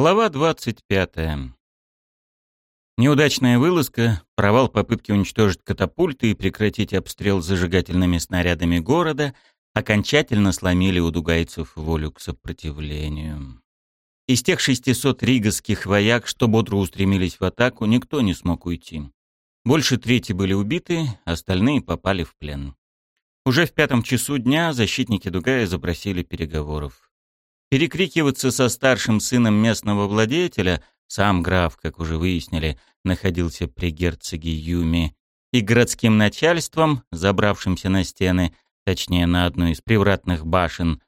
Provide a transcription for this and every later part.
Глава 25. Неудачная вылазка, провал попытки уничтожить катапульты и прекратить обстрел зажигательными снарядами города окончательно сломили у дугайцев волю к сопротивлению. Из тех 600 ригасских вояк, что бодро устремились в атаку, никто не смог уйти. Больше трети были убиты, остальные попали в плен. Уже в пятом часу дня защитники Дугая запросили переговоров. Перекрикиваться со старшим сыном местного владетеля, сам граф, как уже выяснили, находился при герцоге Юми, и городским начальством, забравшимся на стены, точнее на одну из привратных башен,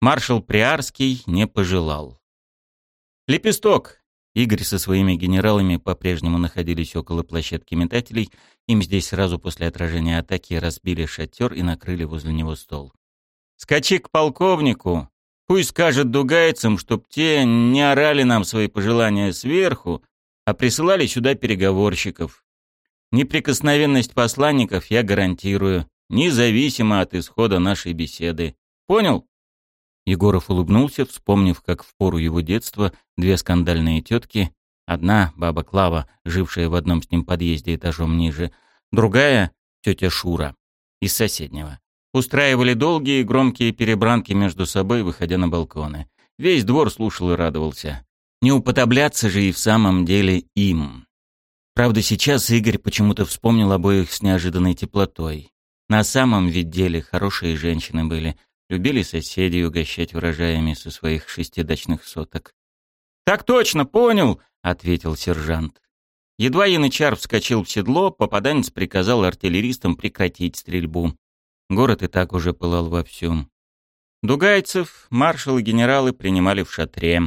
маршал Приарский не пожелал. «Лепесток!» Игорь со своими генералами по-прежнему находились около площадки метателей. Им здесь сразу после отражения атаки разбили шатер и накрыли возле него стол. «Скачи к полковнику! Пусть скажет дугайцам, чтоб те не орали нам свои пожелания сверху, а присылали сюда переговорщиков. Неприкосновенность посланников я гарантирую, независимо от исхода нашей беседы. Понял? Егоров улыбнулся, вспомнив, как в пору его детства две скандальные тетки, одна, баба Клава, жившая в одном с ним подъезде этажом ниже, другая, тетя Шура, из соседнего, Устраивали долгие громкие перебранки между собой, выходя на балконы. Весь двор слушал и радовался. Не уподобляться же и в самом деле им. Правда, сейчас Игорь почему-то вспомнил обоих с неожиданной теплотой. На самом ведь деле хорошие женщины были. Любили соседей угощать урожаями со своих шести дачных соток. «Так точно, понял!» — ответил сержант. Едва янычар вскочил в седло, попаданец приказал артиллеристам прекратить стрельбу. Город и так уже пылал вовсю. Дугайцев, маршал и генералы принимали в шатре.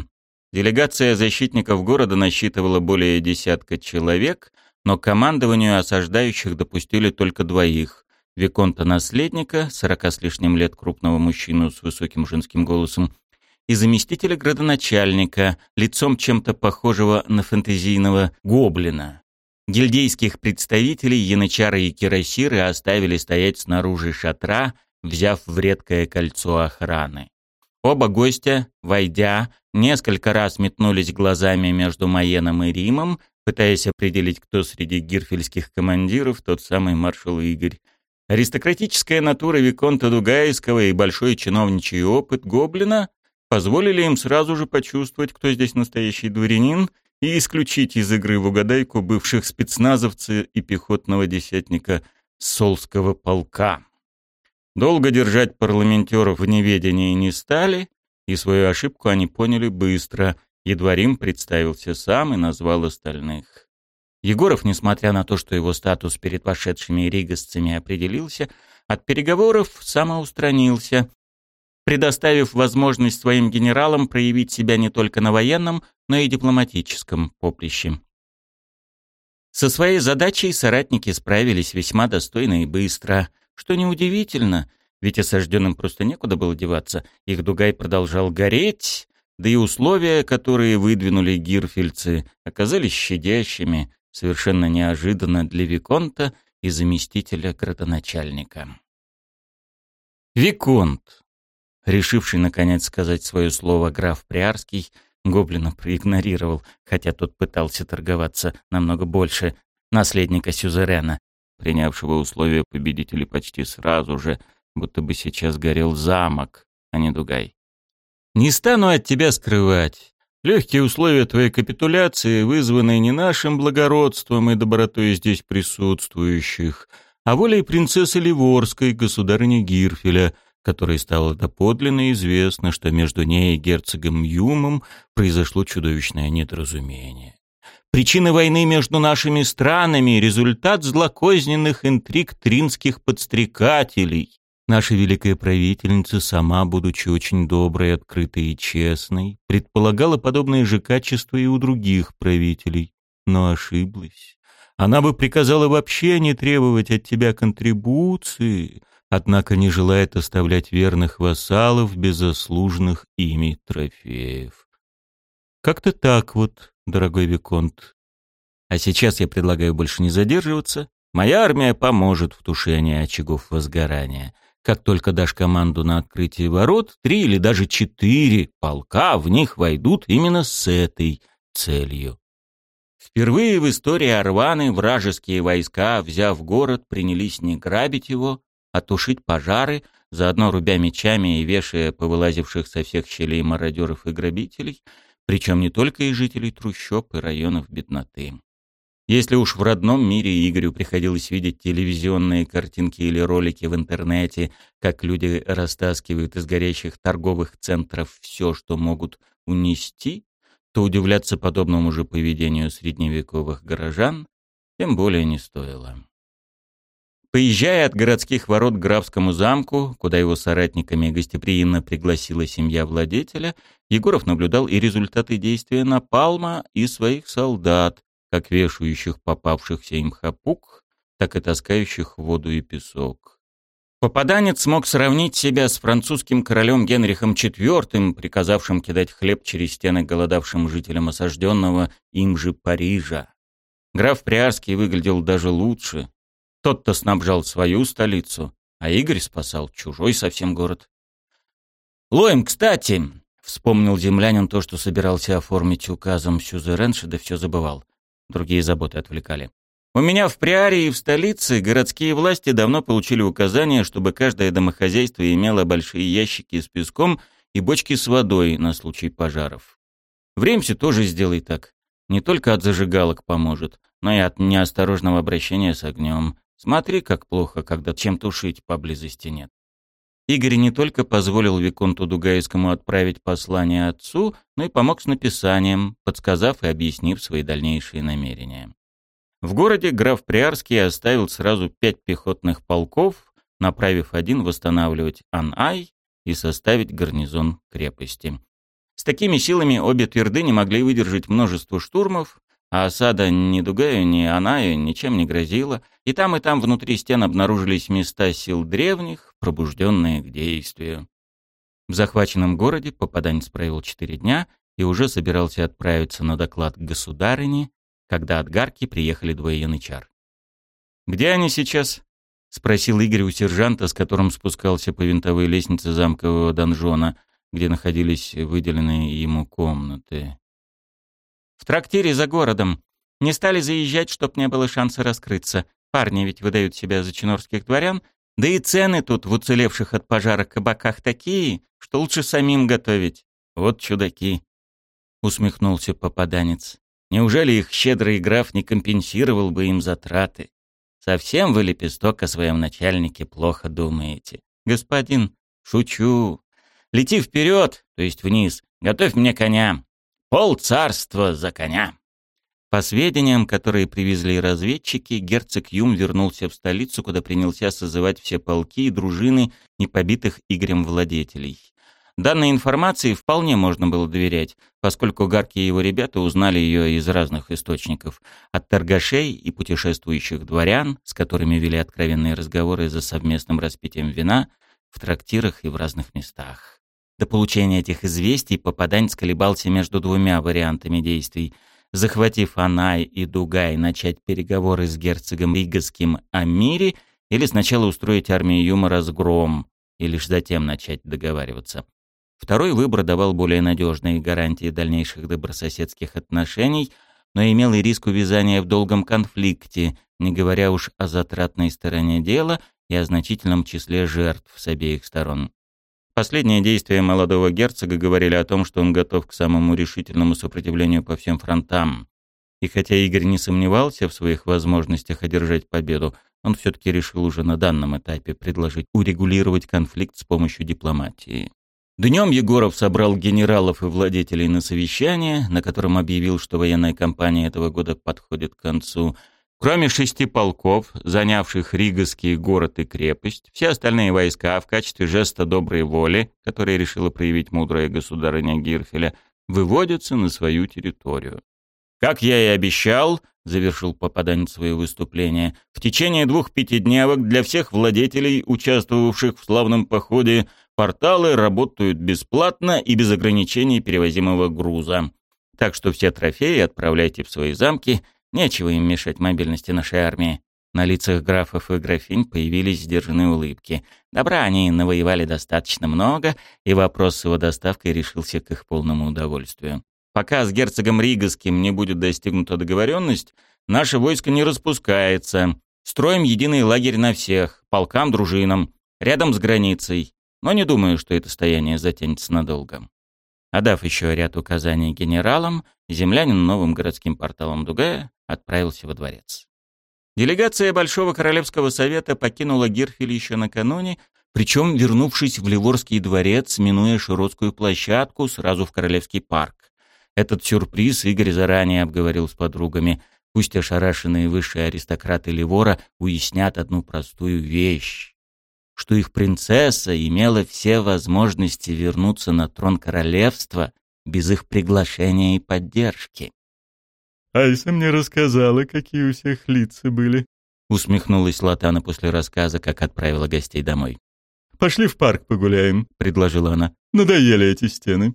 Делегация защитников города насчитывала более десятка человек, но командованию осаждающих допустили только двоих. Виконта-наследника, сорока с лишним лет крупного мужчину с высоким женским голосом, и заместителя градоначальника, лицом чем-то похожего на фэнтезийного гоблина. Гильдейских представителей янычары и кирасиры оставили стоять снаружи шатра, взяв в редкое кольцо охраны. Оба гостя, войдя, несколько раз метнулись глазами между Маеном и Римом, пытаясь определить, кто среди гирфельских командиров тот самый маршал Игорь. Аристократическая натура Виконта Дугайского и большой чиновничий опыт Гоблина позволили им сразу же почувствовать, кто здесь настоящий дворянин — и исключить из игры в угадайку бывших спецназовца и пехотного десятника Солского полка. Долго держать парламентеров в неведении не стали, и свою ошибку они поняли быстро. Едва Рим представился сам и назвал остальных. Егоров, несмотря на то, что его статус перед вошедшими ригасцами определился, от переговоров самоустранился, предоставив возможность своим генералам проявить себя не только на военном, но и дипломатическом поприще. Со своей задачей соратники справились весьма достойно и быстро, что неудивительно, ведь осажденным просто некуда было деваться, их Дугай продолжал гореть, да и условия, которые выдвинули гирфельцы, оказались щадящими, совершенно неожиданно для Виконта и заместителя градоначальника. Виконт, решивший наконец сказать свое слово граф Приарский, Гоблина проигнорировал, хотя тот пытался торговаться намного больше наследника Сюзерена, принявшего условия победителей почти сразу же, будто бы сейчас горел замок, а не Дугай. «Не стану от тебя скрывать. Легкие условия твоей капитуляции вызваны не нашим благородством и добротой здесь присутствующих, а волей принцессы Ливорской, государыни Гирфеля, которой стало доподлинно известно, что между ней и герцогом Юмом произошло чудовищное недоразумение. Причина войны между нашими странами — результат злокозненных интриг тринских подстрекателей. Наша великая правительница сама, будучи очень доброй, открытой и честной, предполагала подобное же качество и у других правителей, но ошиблась. Она бы приказала вообще не требовать от тебя контрибуции, однако не желает оставлять верных вассалов без заслуженных ими трофеев. Как-то так вот, дорогой Виконт. А сейчас я предлагаю больше не задерживаться. Моя армия поможет в тушении очагов возгорания. Как только дашь команду на открытие ворот, три или даже четыре полка в них войдут именно с этой целью. Впервые в истории Орваны вражеские войска, взяв город, принялись не грабить его, а тушить пожары, заодно рубя мечами и вешая повылазивших со всех щелей мародеров и грабителей, причем не только и жителей трущоб и районов бедноты. Если уж в родном мире Игорю приходилось видеть телевизионные картинки или ролики в интернете, как люди растаскивают из горящих торговых центров все, что могут унести, то удивляться подобному же поведению средневековых горожан тем более не стоило. Поезжая от городских ворот к графскому замку, куда его соратниками гостеприимно пригласила семья владетеля, Егоров наблюдал и результаты действия Напалма и своих солдат, как вешающих попавшихся им хапук, так и таскающих воду и песок. Попаданец смог сравнить себя с французским королем Генрихом IV, приказавшим кидать хлеб через стены голодавшим жителям осажденного им же Парижа. Граф Приарский выглядел даже лучше, тот-то снабжал свою столицу, а Игорь спасал чужой совсем город. «Лоем, кстати!» — вспомнил землянин то, что собирался оформить указом Сюзеренши, да все забывал. Другие заботы отвлекали. «У меня в Приарии и в столице городские власти давно получили указание, чтобы каждое домохозяйство имело большие ящики с песком и бочки с водой на случай пожаров. В Ремсе тоже сделай так. Не только от зажигалок поможет, но и от неосторожного обращения с огнем. Смотри, как плохо, когда чем тушить поблизости нет. Игорь не только позволил Виконту Дугайскому отправить послание отцу, но и помог с написанием, подсказав и объяснив свои дальнейшие намерения. В городе граф Приарский оставил сразу пять пехотных полков, направив один восстанавливать Ан-Ай и составить гарнизон крепости. С такими силами обе твердыни могли выдержать множество штурмов, а осада ни Дугаю, ни Анаю ничем не грозила, и там и там внутри стен обнаружились места сил древних, пробужденные к действию. В захваченном городе попаданец провел четыре дня и уже собирался отправиться на доклад к государыне, когда от Гарки приехали двое янычар. «Где они сейчас?» — спросил Игорь у сержанта, с которым спускался по винтовой лестнице замкового донжона, где находились выделенные ему комнаты. В трактире за городом. Не стали заезжать, чтоб не было шанса раскрыться. Парни ведь выдают себя за чинорских дворян. Да и цены тут в уцелевших от пожара кабаках такие, что лучше самим готовить. Вот чудаки. Усмехнулся попаданец. Неужели их щедрый граф не компенсировал бы им затраты? Совсем вы, лепесток, о своем начальнике плохо думаете. Господин, шучу. Лети вперед, то есть вниз. Готовь мне коня. Пол за коня. По сведениям, которые привезли разведчики, герцог Юм вернулся в столицу, куда принялся созывать все полки и дружины непобитых Игорем владетелей. Данной информации вполне можно было доверять, поскольку Гарки и его ребята узнали ее из разных источников. От торгашей и путешествующих дворян, с которыми вели откровенные разговоры за совместным распитием вина, в трактирах и в разных местах. До получения этих известий попаданец колебался между двумя вариантами действий. Захватив Анай и Дугай, начать переговоры с герцогом Ригасским о мире или сначала устроить армии Юма разгром и лишь затем начать договариваться. Второй выбор давал более надежные гарантии дальнейших добрососедских отношений, но имел и риск увязания в долгом конфликте, не говоря уж о затратной стороне дела и о значительном числе жертв с обеих сторон. Последние действия молодого герцога говорили о том, что он готов к самому решительному сопротивлению по всем фронтам. И хотя Игорь не сомневался в своих возможностях одержать победу, он все-таки решил уже на данном этапе предложить урегулировать конфликт с помощью дипломатии. Днем Егоров собрал генералов и владетелей на совещание, на котором объявил, что военная кампания этого года подходит к концу – Кроме шести полков, занявших Ригаский город и крепость, все остальные войска в качестве жеста доброй воли, которые решила проявить мудрая государыня Гирфеля, выводятся на свою территорию. Как я и обещал, завершил попаданец свое выступление, в течение двух пятидневок для всех владетелей, участвовавших в славном походе, порталы работают бесплатно и без ограничений перевозимого груза. Так что все трофеи отправляйте в свои замки Нечего им мешать мобильности нашей армии. На лицах графов и графинь появились сдержанные улыбки. Добра они навоевали достаточно много, и вопрос с его доставкой решился к их полному удовольствию. Пока с герцогом Ригаским не будет достигнута договоренность, наше войско не распускается. Строим единый лагерь на всех, полкам, дружинам, рядом с границей. Но не думаю, что это стояние затянется надолго. Отдав еще ряд указаний генералам, землянин новым городским порталом Дугая отправился во дворец. Делегация Большого Королевского Совета покинула Гирфель еще накануне, причем вернувшись в Ливорский дворец, минуя Широтскую площадку, сразу в Королевский парк. Этот сюрприз Игорь заранее обговорил с подругами. Пусть ошарашенные высшие аристократы Ливора уяснят одну простую вещь, что их принцесса имела все возможности вернуться на трон королевства без их приглашения и поддержки. Айса мне рассказала, какие у всех лица были. Усмехнулась Латана после рассказа, как отправила гостей домой. «Пошли в парк погуляем», — предложила она. «Надоели эти стены».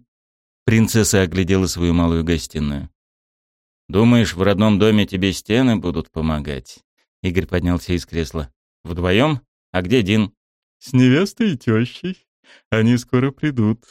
Принцесса оглядела свою малую гостиную. «Думаешь, в родном доме тебе стены будут помогать?» Игорь поднялся из кресла. «Вдвоем? А где Дин?» «С невестой и тещей. Они скоро придут.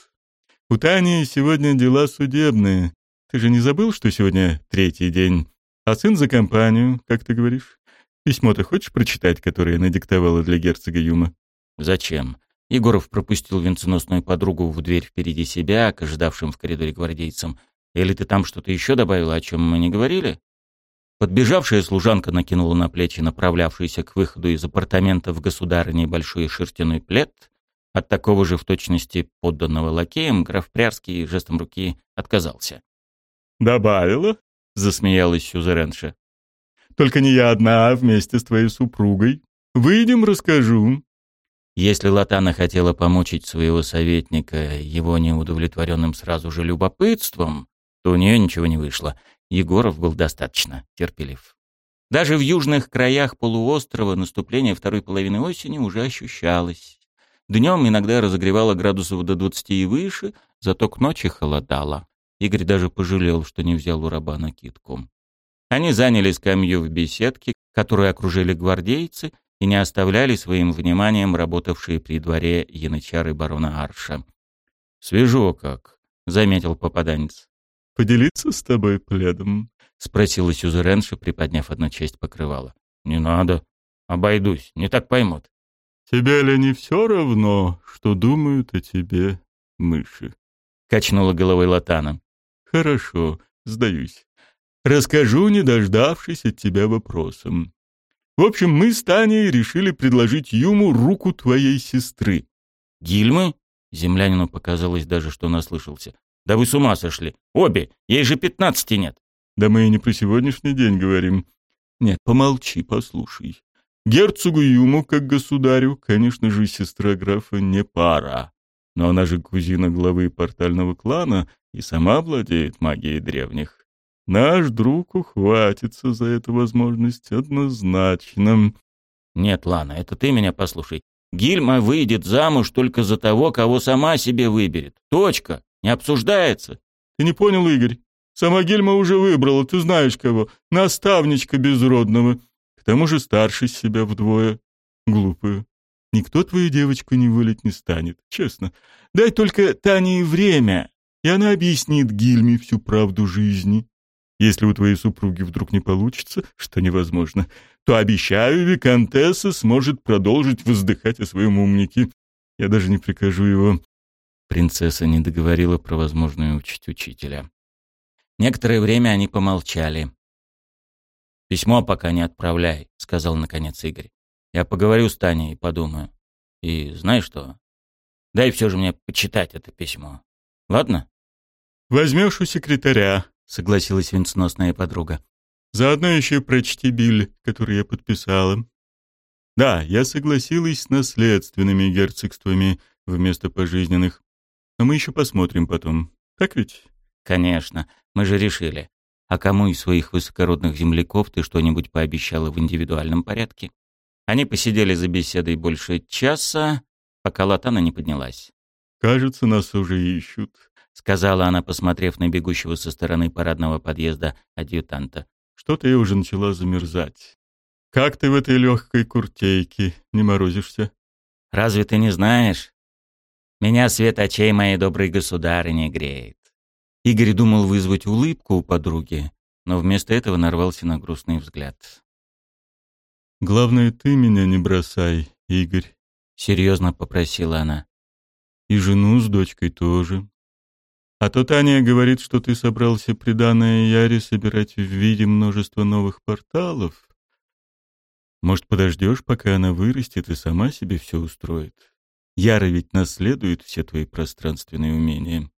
У Тани сегодня дела судебные. Ты же не забыл, что сегодня третий день? А сын за компанию, как ты говоришь? Письмо ты хочешь прочитать, которое надиктовала для герцога Юма?» «Зачем?» Егоров пропустил венценосную подругу в дверь впереди себя, к ожидавшим в коридоре гвардейцам. «Или ты там что-то еще добавила, о чем мы не говорили?» Подбежавшая служанка накинула на плечи направлявшийся к выходу из апартаментов государыни большой шерстяной плед. От такого же в точности подданного лакеем граф Прярский жестом руки отказался. «Добавила?» — засмеялась Сюзеренша. «Только не я одна, а вместе с твоей супругой. Выйдем, расскажу». Если Латана хотела помучить своего советника его неудовлетворенным сразу же любопытством, то у нее ничего не вышло. Егоров был достаточно терпелив. Даже в южных краях полуострова наступление второй половины осени уже ощущалось. Днем иногда разогревало градусов до 20 и выше, зато к ночи холодало. Игорь даже пожалел, что не взял у раба накидку. Они заняли скамью в беседке, которую окружили гвардейцы, и не оставляли своим вниманием работавшие при дворе янычары барона Арша. «Свежо как», — заметил попаданец. «Поделиться с тобой пледом?» — спросила Сюзеренша, приподняв одну часть покрывала. «Не надо. Обойдусь. Не так поймут». «Тебе ли не все равно, что думают о тебе мыши?» — качнула головой Латана. «Хорошо, сдаюсь. Расскажу, не дождавшись от тебя вопросом. В общем, мы с Таней решили предложить Юму руку твоей сестры. Гильмы? Землянину показалось даже, что наслышался. Да вы с ума сошли. Обе. Ей же пятнадцати нет. Да мы и не про сегодняшний день говорим. Нет, помолчи, послушай. Герцогу Юму, как государю, конечно же, сестра графа не пара. Но она же кузина главы портального клана и сама владеет магией древних. Наш друг ухватится за эту возможность однозначно. Нет, Лана, это ты меня послушай. Гильма выйдет замуж только за того, кого сама себе выберет. Точка. Не обсуждается. Ты не понял, Игорь? Сама Гильма уже выбрала, ты знаешь кого. Наставничка безродного. К тому же старше себя вдвое. Глупая. Никто твою девочку не вылить не станет, честно. Дай только Тане время, и она объяснит Гильме всю правду жизни. Если у твоей супруги вдруг не получится, что невозможно, то, обещаю, Викантесса сможет продолжить воздыхать о своем умнике. Я даже не прикажу его...» Принцесса не договорила про возможную участь учителя. Некоторое время они помолчали. «Письмо пока не отправляй», — сказал наконец Игорь. «Я поговорю с Таней и подумаю. И знаешь что? Дай все же мне почитать это письмо. Ладно?» «Возьмешь у секретаря», — согласилась венценосная подруга. «Заодно еще прочти биль, который я подписала. Да, я согласилась с наследственными герцогствами вместо пожизненных. Но мы еще посмотрим потом. Так ведь?» «Конечно. Мы же решили. А кому из своих высокородных земляков ты что-нибудь пообещала в индивидуальном порядке?» Они посидели за беседой больше часа, пока Латана не поднялась. «Кажется, нас уже ищут», сказала она, посмотрев на бегущего со стороны парадного подъезда адъютанта. Что-то я уже начала замерзать. Как ты в этой легкой куртейке? Не морозишься? Разве ты не знаешь? Меня свет очей моей доброй государыни греет. Игорь думал вызвать улыбку у подруги, но вместо этого нарвался на грустный взгляд. «Главное, ты меня не бросай, Игорь», — серьезно попросила она. «И жену с дочкой тоже. А то Таня говорит, что ты собрался приданное Яре собирать в виде множества новых порталов. Может, подождешь, пока она вырастет и сама себе все устроит? Яра ведь наследует все твои пространственные умения.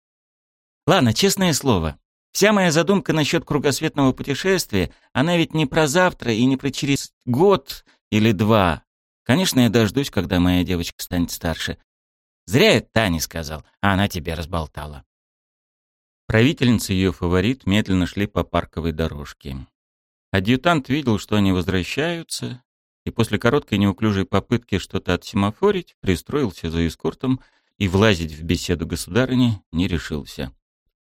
Ладно, честное слово. Вся моя задумка насчет кругосветного путешествия, она ведь не про завтра и не про через год или два. Конечно, я дождусь, когда моя девочка станет старше. Зря я Тане сказал, а она тебе разболтала. Правительница и ее фаворит медленно шли по парковой дорожке. Адъютант видел, что они возвращаются, и после короткой неуклюжей попытки что-то отсемафорить, пристроился за эскортом и влазить в беседу государыни не решился.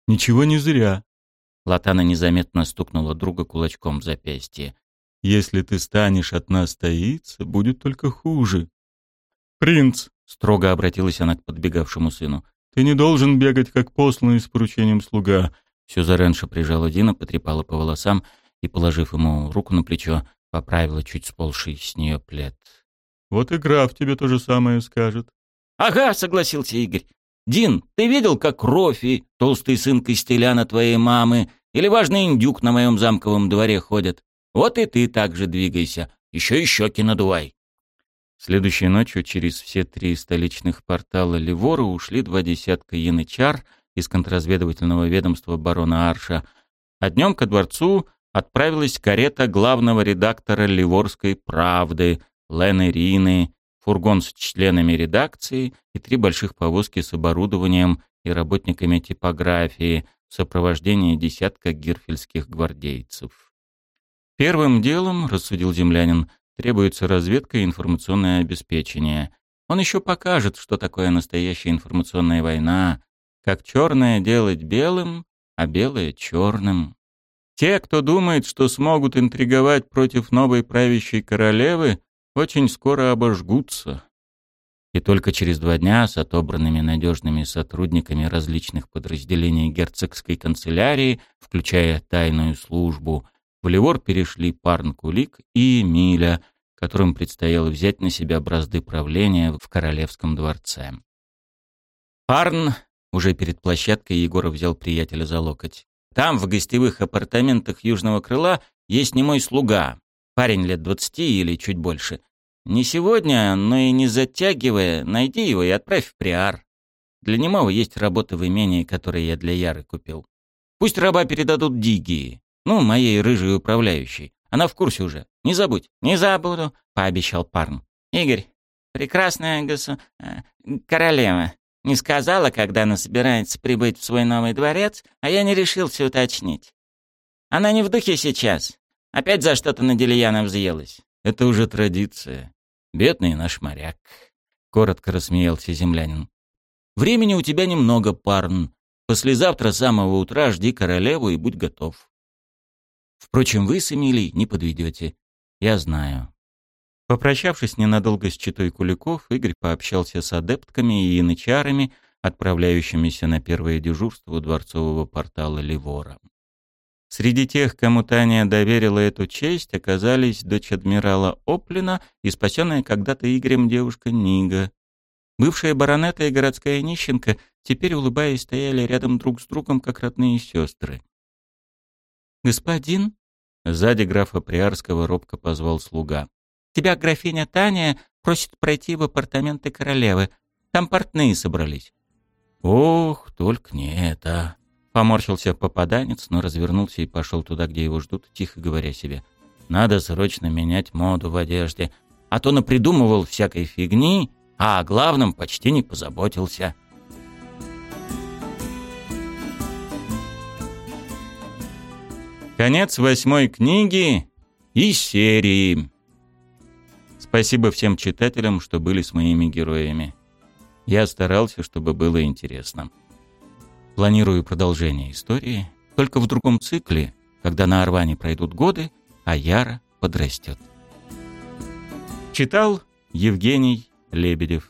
«Ничего не зря». Латана незаметно стукнула друга кулачком в запястье. «Если ты станешь от нас таиться, будет только хуже». «Принц!» — строго обратилась она к подбегавшему сыну. Ты не должен бегать, как посланный с поручением слуга». Сюзеренша прижала Дина, потрепала по волосам и, положив ему руку на плечо, поправила чуть сползший с нее плед. «Вот и граф тебе то же самое скажет». «Ага», — согласился Игорь. «Дин, ты видел, как Рофи, толстый сын Костеляна твоей мамы, или важный индюк на моем замковом дворе ходят? Вот и ты так же двигайся, еще и щеки надувай». Следующей ночью через все три столичных портала Ливора ушли два десятка янычар из контрразведывательного ведомства барона Арша, а днем ко дворцу отправилась карета главного редактора Ливорской правды Лены Рины, фургон с членами редакции и три больших повозки с оборудованием и работниками типографии в сопровождении десятка гирфельских гвардейцев. Первым делом, рассудил землянин, Требуется разведка и информационное обеспечение. Он еще покажет, что такое настоящая информационная война, как черное делать белым, а белое черным. Те, кто думает, что смогут интриговать против новой правящей королевы, очень скоро обожгутся. И только через два дня с отобранными надежными сотрудниками различных подразделений герцогской канцелярии, включая тайную службу, в Ливор перешли Парн Кулик и Эмиля, которым предстояло взять на себя бразды правления в королевском дворце. Парн, уже перед площадкой Егоров взял приятеля за локоть. Там, в гостевых апартаментах южного крыла, есть не мой слуга, парень лет двадцати или чуть больше. Не сегодня, но и не затягивая, найди его и отправь в Приар. Для немого есть работа в имении, которое я для Яры купил. Пусть раба передадут Дигии. Ну, моей рыжей управляющей. Она в курсе уже. Не забудь. Не забуду, пообещал Парн. Игорь, прекрасная госу... Э, королева, не сказала, когда она собирается прибыть в свой новый дворец, а я не решился уточнить. Она не в духе сейчас. Опять за что-то на Делияна взъелась. Это уже традиция. Бедный наш моряк. Коротко рассмеялся землянин. Времени у тебя немного, Парн. Послезавтра с самого утра жди королеву и будь готов. Впрочем, вы с Эмилией не подведете. Я знаю. Попрощавшись ненадолго с читой Куликов, Игорь пообщался с адептками и янычарами, отправляющимися на первое дежурство у дворцового портала Ливора. Среди тех, кому Таня доверила эту честь, оказались дочь адмирала Оплина и спасенная когда-то Игорем девушка Нига. Бывшая баронета и городская нищенка теперь, улыбаясь, стояли рядом друг с другом, как родные сестры. «Господин?» Сзади графа Приарского робко позвал слуга. «Тебя графиня Таня просит пройти в апартаменты королевы. Там портные собрались». «Ох, только не это!» Поморщился попаданец, но развернулся и пошел туда, где его ждут, тихо говоря себе. «Надо срочно менять моду в одежде, а то напридумывал всякой фигни, а о главном почти не позаботился». Конец восьмой книги и серии. Спасибо всем читателям, что были с моими героями. Я старался, чтобы было интересно. Планирую продолжение истории, только в другом цикле, когда на Арване пройдут годы, а Яра подрастет. Читал Евгений Лебедев.